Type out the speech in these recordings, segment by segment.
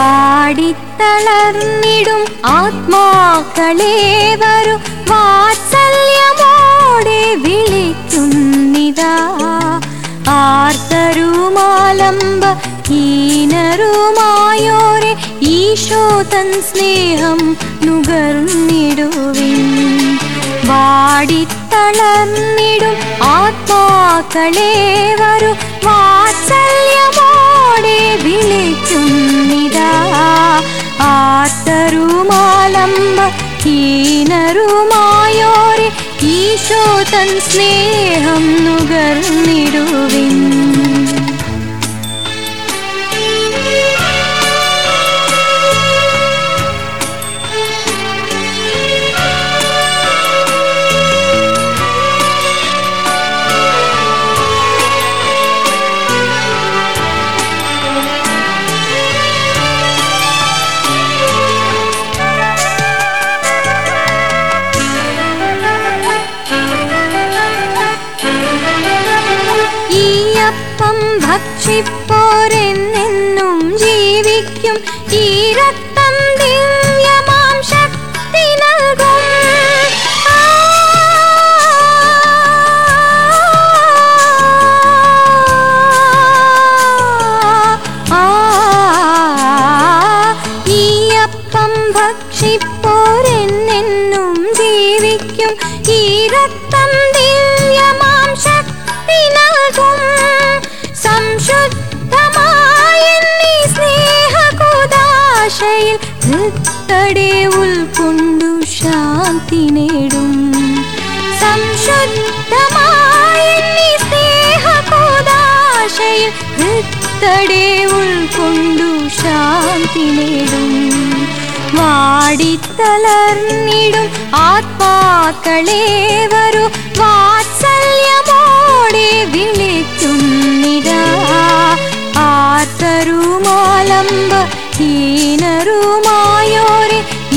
വാടിത്തളർന്നിടും ആത്മാക്കളെ വരും. വാത്സല്യമോടെ വിളിക്കുന്നിതാ. ആർത്തരുമാലംബ ഹീനരുമായോരെ ഈശോ തൻ സ്നേഹം നുകർന്നിടുവിൻ. വാടിത്തളർന്നിടും ആത്മാക്കളെ വരൂ. ഹീനരുമായോരെ ഈശോ തൻ സ്നേഹം നുകർന്നിടുവിൻ. ഭക്ഷിപ്പോരെന്നെന്നും ജീവിക്കും ഈ രക്തം ദിവ്യമാം ശക്തി നൽകും ആ, ആ, ഈ അപ്പം ഭക്ഷിപ്പോരെന്നെന്നും ജീവിക്കും ഈ രക്തം ദിവ്യമാം ശക്തി നൽകും സംശുദ്ധമായ നീ സ്നേഹകുദാശയിൽ ഉൾക്കൊണ്ടു ശാന്തി നേടും. സംശുദ്ധമായ നീ സ്നേഹകുദാശയിൽ ഉൾക്കൊണ്ടു ശാന്തി നേടും. വാടിത്തളർന്നിടും ആത്മാക്കളെ വരൂ വാത്സല്യമോടെ വിളിക്കുന്നിതാ ആർത്തരുമാലംബ ഹീനരുമായോരെ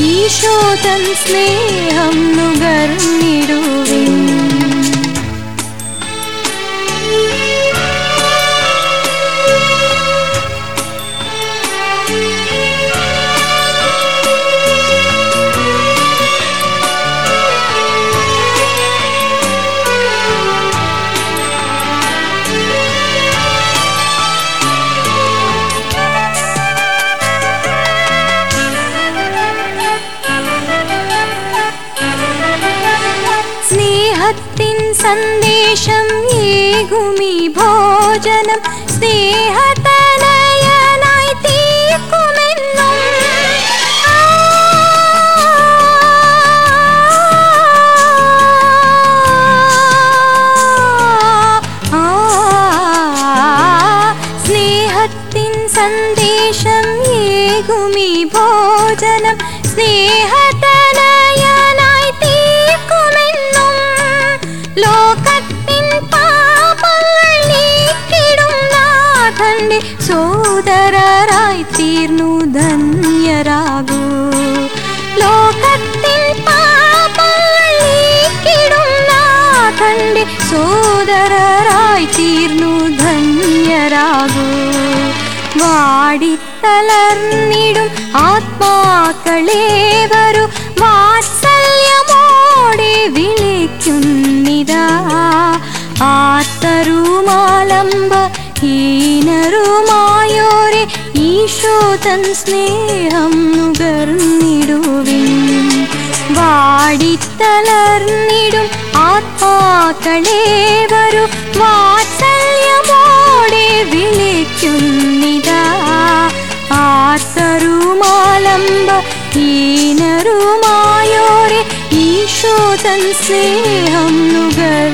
ഈശോ തൻ സ്നേഹം നുകർന്നിടുവിൻ भक्तिं सन्देशं येगुमि भोजनं स्नेहतनयनाय तीकुमेन्नुम् स्नेहत्तिं सन्देशं येगुमि भोजनं स्नेह തീർന്നു ധന്യരാകൂ. ലോകത്തിൽ നീക്കിടും നാഥന്റെ സോദരരായി തീർന്നു ധന്യരാകൂ. വാടിത്തളർന്നിടും ആത്മാക്കളെ വരൂ വാത്സല്യമോടെ വിളിക്കുന്നിതാ. ആത്തരുമാലംബ ഹീനരുമായോരെ ഈശോ തൻ സ്നേഹം നുകർന്നിടുവിൻ. വാടിത്തളർന്നിടും ആത്മാക്കളെ വരും. വാത്സല്യമോടെ വിളിക്കുന്നിതാ. ആർത്തരുമാലംബ ഹീനരുമായോരെ ഈശോതൻ സ്നേഹം നുകർ